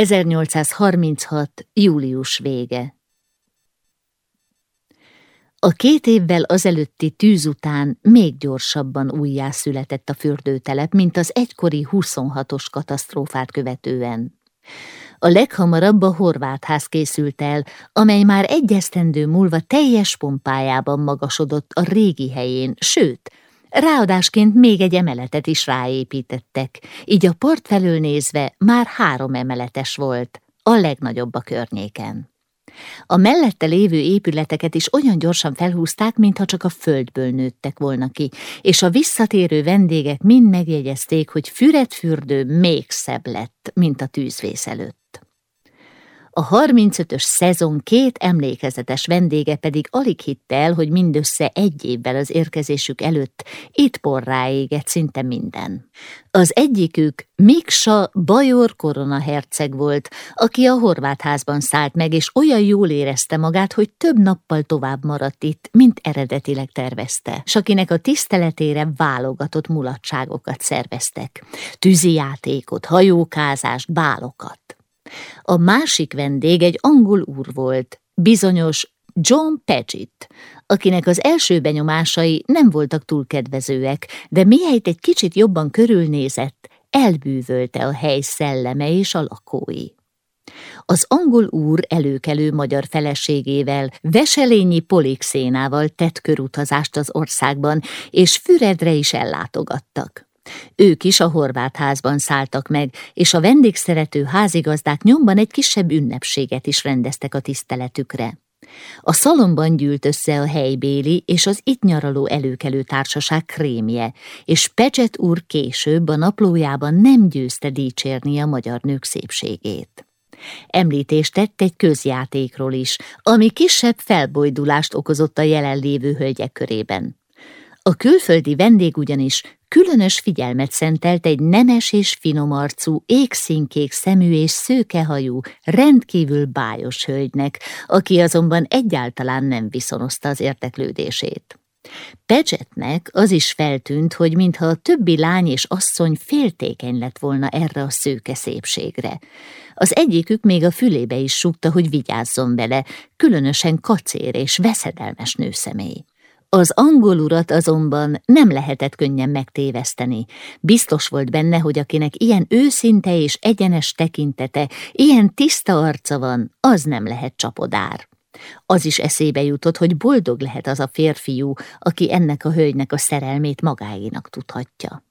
1836. július vége A két évvel azelőtti tűz után még gyorsabban újjászületett a fürdőtelep, mint az egykori 26-os katasztrófát követően. A leghamarabb a horvát ház készült el, amely már egy esztendő múlva teljes pompájában magasodott a régi helyén, sőt, Ráadásként még egy emeletet is ráépítettek, így a port felől nézve már három emeletes volt, a legnagyobb a környéken. A mellette lévő épületeket is olyan gyorsan felhúzták, mintha csak a földből nőttek volna ki, és a visszatérő vendégek mind megjegyezték, hogy fürdő még szebb lett, mint a tűzvész előtt. A 35-ös szezon két emlékezetes vendége pedig alig hitte el, hogy mindössze egy évvel az érkezésük előtt itt porrá égett szinte minden. Az egyikük Miksa Bajor korona herceg volt, aki a horvát házban szállt meg, és olyan jól érezte magát, hogy több nappal tovább maradt itt, mint eredetileg tervezte, s akinek a tiszteletére válogatott mulatságokat szerveztek. Tűzijátékot, hajókázást, bálokat. A másik vendég egy angol úr volt, bizonyos John Paget, akinek az első benyomásai nem voltak túl kedvezőek, de mihelyt egy kicsit jobban körülnézett, elbűvölte a hely szelleme és a lakói. Az angol úr előkelő magyar feleségével, Veselényi Polixénával tett körutazást az országban, és Füredre is ellátogattak. Ők is a horvát házban szálltak meg, és a vendégszerető házigazdák nyomban egy kisebb ünnepséget is rendeztek a tiszteletükre. A szalomban gyűlt össze a helybéli és az itt nyaraló előkelő társaság krémje, és Pecset úr később a naplójában nem győzte dicsérni a magyar nők szépségét. Említést tett egy közjátékról is, ami kisebb felbojdulást okozott a jelenlévő hölgyek körében. A külföldi vendég ugyanis különös figyelmet szentelt egy nemes és finomarcú, égszínkék szemű és szőkehajú, rendkívül bájos hölgynek, aki azonban egyáltalán nem viszonozta az érteklődését. Pecsetnek az is feltűnt, hogy mintha a többi lány és asszony féltékeny lett volna erre a szőke szépségre. Az egyikük még a fülébe is súgta, hogy vigyázzon vele, különösen kacér és veszedelmes nőszemély. Az angol urat azonban nem lehetett könnyen megtéveszteni. Biztos volt benne, hogy akinek ilyen őszinte és egyenes tekintete, ilyen tiszta arca van, az nem lehet csapodár. Az is eszébe jutott, hogy boldog lehet az a férfiú, aki ennek a hölgynek a szerelmét magáénak tudhatja.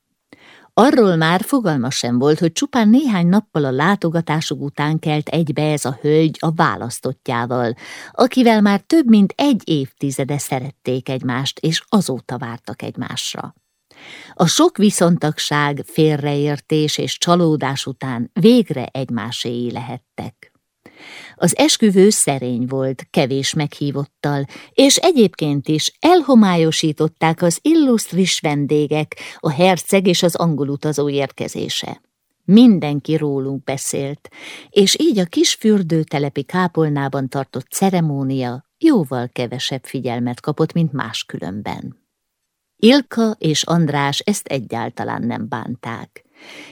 Arról már fogalma sem volt, hogy csupán néhány nappal a látogatásuk után kelt egybe ez a hölgy a választottjával, akivel már több mint egy évtizede szerették egymást, és azóta vártak egymásra. A sok viszontagság, félreértés és csalódás után végre egymáséi lehettek. Az esküvő szerény volt, kevés meghívottal, és egyébként is elhomályosították az illusztris vendégek, a herceg és az angol utazó érkezése. Mindenki rólunk beszélt, és így a kis fürdőtelepi kápolnában tartott ceremónia jóval kevesebb figyelmet kapott, mint máskülönben. Ilka és András ezt egyáltalán nem bánták.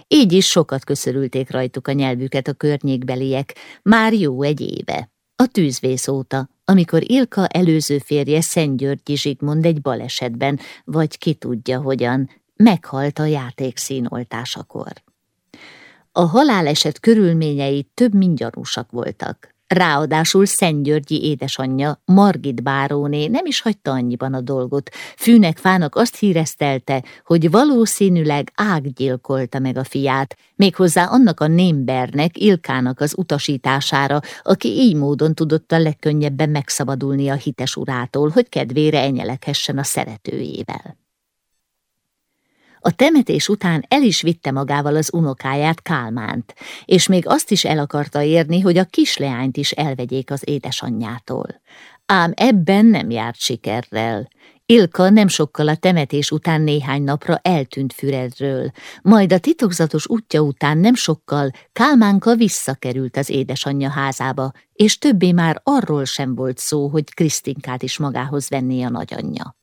Így is sokat köszörülték rajtuk a nyelvüket a környékbeliek, már jó egy éve. A tűzvész óta, amikor Ilka előző férje Szentgyörgyi Zsigmond egy balesetben, vagy ki tudja hogyan, meghalt a játék színoltásakor. A haláleset körülményei több mint gyanúsak voltak. Ráadásul Szentgyörgyi édesanyja, Margit báróné nem is hagyta annyiban a dolgot. Fűnek fának azt híresztelte, hogy valószínűleg ággyilkolta meg a fiát, méghozzá annak a némbernek, Ilkának az utasítására, aki így módon tudott a legkönnyebben megszabadulni a hites urától, hogy kedvére enyelekhessen a szeretőjével. A temetés után el is vitte magával az unokáját, Kálmánt, és még azt is el akarta érni, hogy a kisleányt is elvegyék az édesanyjától. Ám ebben nem járt sikerrel. Ilka nem sokkal a temetés után néhány napra eltűnt Füredről, majd a titokzatos útja után nem sokkal Kálmánka visszakerült az édesanyja házába, és többé már arról sem volt szó, hogy Krisztinkát is magához venné a nagyanyja.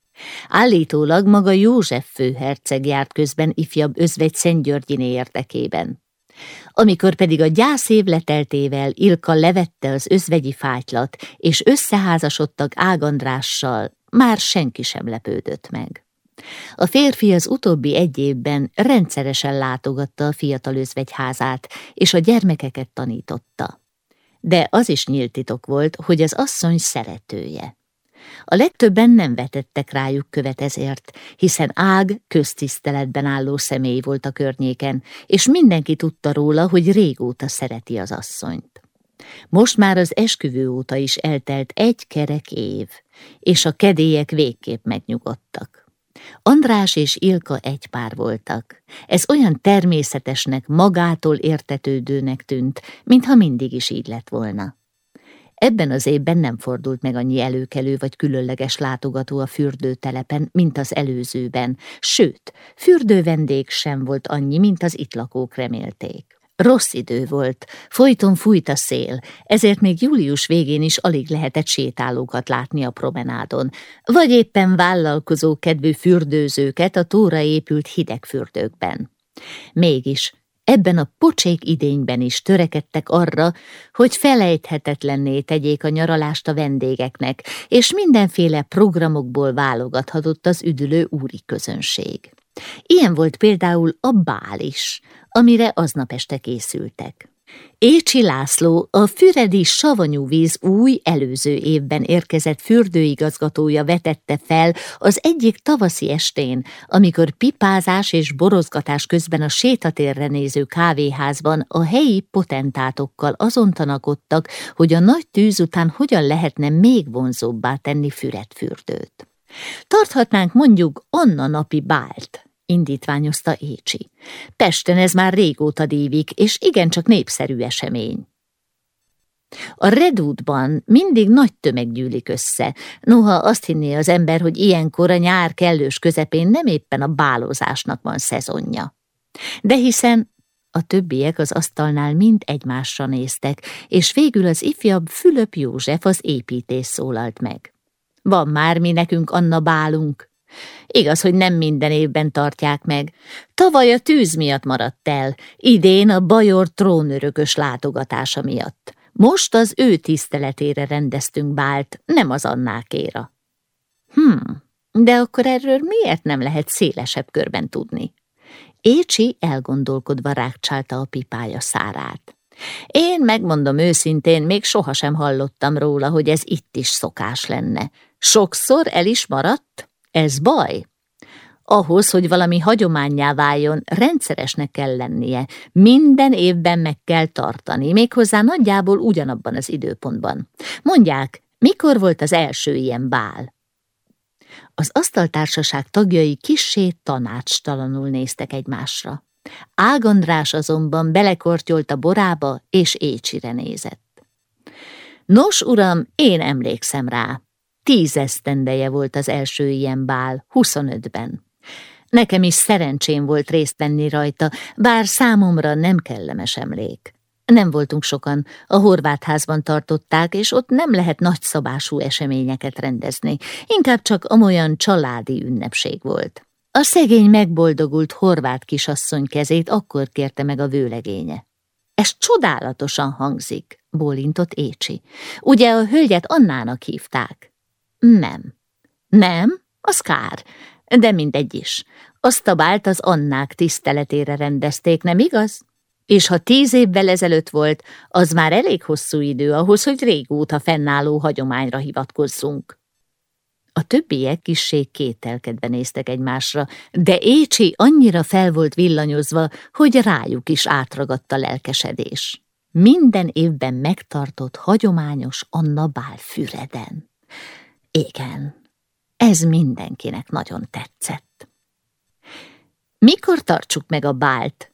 Állítólag maga József főherceg járt közben ifjabb özvegy Szentgyörgyiné érdekében. Amikor pedig a gyászév leteltével Ilka levette az özvegyi fájtlat, és összeházasodtak Ágandrással, már senki sem lepődött meg. A férfi az utóbbi egy évben rendszeresen látogatta a fiatal özvegyházát, és a gyermekeket tanította. De az is nyílt titok volt, hogy az asszony szeretője. A legtöbben nem vetettek rájuk követ ezért, hiszen Ág köztiszteletben álló személy volt a környéken, és mindenki tudta róla, hogy régóta szereti az asszonyt. Most már az esküvő óta is eltelt egy kerek év, és a kedélyek végképp megnyugodtak. András és Ilka egy pár voltak. Ez olyan természetesnek, magától értetődőnek tűnt, mintha mindig is így lett volna. Ebben az évben nem fordult meg annyi előkelő vagy különleges látogató a fürdőtelepen, mint az előzőben, sőt, fürdővendég sem volt annyi, mint az itt lakók remélték. Rossz idő volt, folyton fújt a szél, ezért még július végén is alig lehetett sétálókat látni a promenádon, vagy éppen vállalkozó kedvű fürdőzőket a tóra épült hideg fürdőkben. Mégis ebben a pocsék idényben is törekedtek arra, hogy felejthetetlenné tegyék a nyaralást a vendégeknek, és mindenféle programokból válogathatott az üdülő úri közönség. Ilyen volt például a bál is, amire aznap este készültek. Écsi László, a Füredi Savanyú víz új előző évben érkezett fürdőigazgatója vetette fel az egyik tavaszi estén, amikor pipázás és borozgatás közben a sétatérre néző kávéházban a helyi potentátokkal azon tanakodtak, hogy a nagy tűz után hogyan lehetne még vonzóbbá tenni fürdőt. Tarthatnánk mondjuk Anna napi bált, indítványozta Écsi. Pesten ez már régóta dívik, és igencsak népszerű esemény. A redútban mindig nagy tömeg gyűlik össze, noha azt hinné az ember, hogy ilyenkor a nyár kellős közepén nem éppen a bálozásnak van szezonja. De hiszen a többiek az asztalnál mind egymásra néztek, és végül az ifjabb Fülöp József az építés szólalt meg. Van már mi nekünk Anna bálunk, Igaz, hogy nem minden évben tartják meg. Tavaly a tűz miatt maradt el, idén a bajor trónörökös látogatása miatt. Most az ő tiszteletére rendeztünk bált, nem az Annákéra. Hmm, de akkor erről miért nem lehet szélesebb körben tudni? Écsi elgondolkodva rákcsálta a pipája szárát. Én megmondom őszintén, még sohasem hallottam róla, hogy ez itt is szokás lenne. Sokszor el is maradt? Ez baj. Ahhoz, hogy valami hagyományá váljon, rendszeresnek kell lennie. Minden évben meg kell tartani, méghozzá nagyjából ugyanabban az időpontban. Mondják, mikor volt az első ilyen bál? Az asztaltársaság tagjai kissé tanácstalanul néztek egymásra. Ágandrás azonban belekortyolt a borába, és Écsire nézett. Nos, uram, én emlékszem rá, Tíz esztendeje volt az első ilyen bál, huszonötben. Nekem is szerencsém volt részt venni rajta, bár számomra nem kellemes emlék. Nem voltunk sokan, a horvát házban tartották, és ott nem lehet nagyszabású eseményeket rendezni, inkább csak amolyan családi ünnepség volt. A szegény megboldogult horvát kisasszony kezét akkor kérte meg a vőlegénye. Ez csodálatosan hangzik, bólintott Écsi. Ugye a hölgyet Annának hívták? Nem. Nem? Az kár. De mindegy is. Azt a bált az Annák tiszteletére rendezték, nem igaz? És ha tíz évvel ezelőtt volt, az már elég hosszú idő ahhoz, hogy régóta fennálló hagyományra hivatkozzunk. A többiek kissé kételkedve néztek egymásra, de Écsi annyira fel volt villanyozva, hogy rájuk is átragadt a lelkesedés. Minden évben megtartott hagyományos Anna bál Füreden. Igen, ez mindenkinek nagyon tetszett. Mikor tartsuk meg a bált?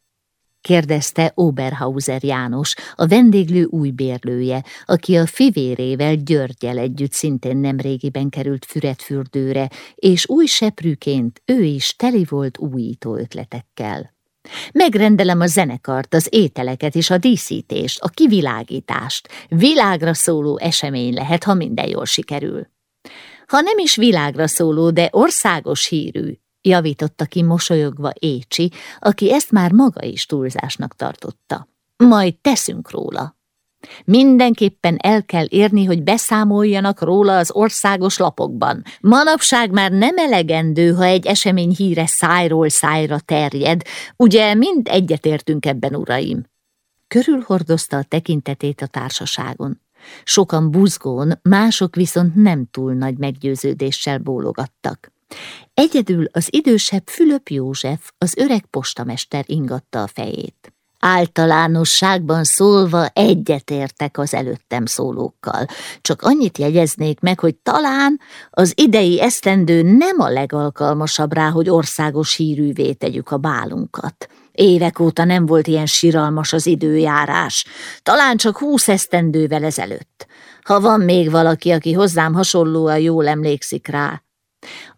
kérdezte Oberhauser János, a vendéglő új bérlője, aki a fivérével Györgyel együtt szintén nemrégiben került fürdőre, és új seprűként ő is teli volt újító ötletekkel. Megrendelem a zenekart, az ételeket és a díszítést, a kivilágítást. Világra szóló esemény lehet, ha minden jól sikerül. Ha nem is világra szóló, de országos hírű, javította ki mosolyogva Écsi, aki ezt már maga is túlzásnak tartotta. Majd teszünk róla. Mindenképpen el kell érni, hogy beszámoljanak róla az országos lapokban. Manapság már nem elegendő, ha egy esemény híre szájról szájra terjed. Ugye mind egyetértünk ebben, uraim? Körülhordozta a tekintetét a társaságon. Sokan buzgón, mások viszont nem túl nagy meggyőződéssel bólogattak. Egyedül az idősebb Fülöp József, az öreg postamester ingatta a fejét. Általánosságban szólva egyetértek az előttem szólókkal, csak annyit jegyeznék meg, hogy talán az idei esztendő nem a legalkalmasabb rá, hogy országos hírűvé tegyük a bálunkat. Évek óta nem volt ilyen siralmas az időjárás, talán csak húsz esztendővel ezelőtt. Ha van még valaki, aki hozzám hasonlóan jól emlékszik rá.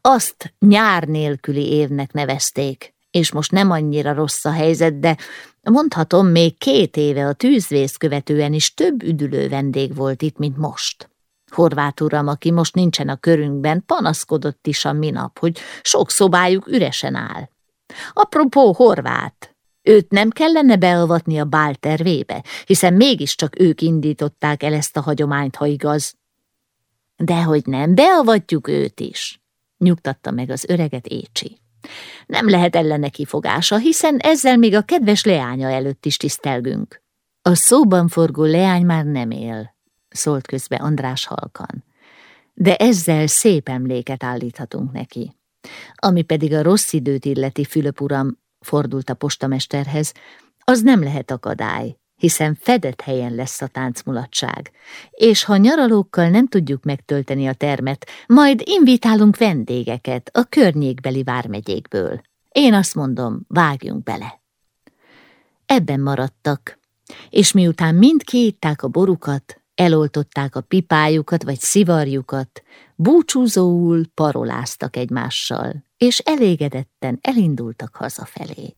Azt nyár nélküli évnek nevezték, és most nem annyira rossz a helyzet, de mondhatom, még két éve a tűzvész követően is több üdülő vendég volt itt, mint most. Horváth uram, aki most nincsen a körünkben, panaszkodott is a minap, hogy sok szobájuk üresen áll. Apropó Horvát, őt nem kellene beavatni a bál tervébe, hiszen mégiscsak ők indították el ezt a hagyományt, ha igaz. Dehogy nem, beavatjuk őt is, nyugtatta meg az öreget Écsi. Nem lehet ellene kifogása, hiszen ezzel még a kedves leánya előtt is tisztelgünk. A szóban forgó leány már nem él, szólt közbe András halkan. De ezzel szép emléket állíthatunk neki. Ami pedig a rossz időt illeti Fülöp uram, fordult a postamesterhez, az nem lehet akadály, hiszen fedett helyen lesz a táncmulatság, és ha nyaralókkal nem tudjuk megtölteni a termet, majd invitálunk vendégeket a környékbeli vármegyékből. Én azt mondom, vágjunk bele. Ebben maradtak, és miután mind kiitták a borukat, eloltották a pipájukat vagy szivarjukat, búcsúzóul paroláztak egymással, és elégedetten elindultak hazafelé.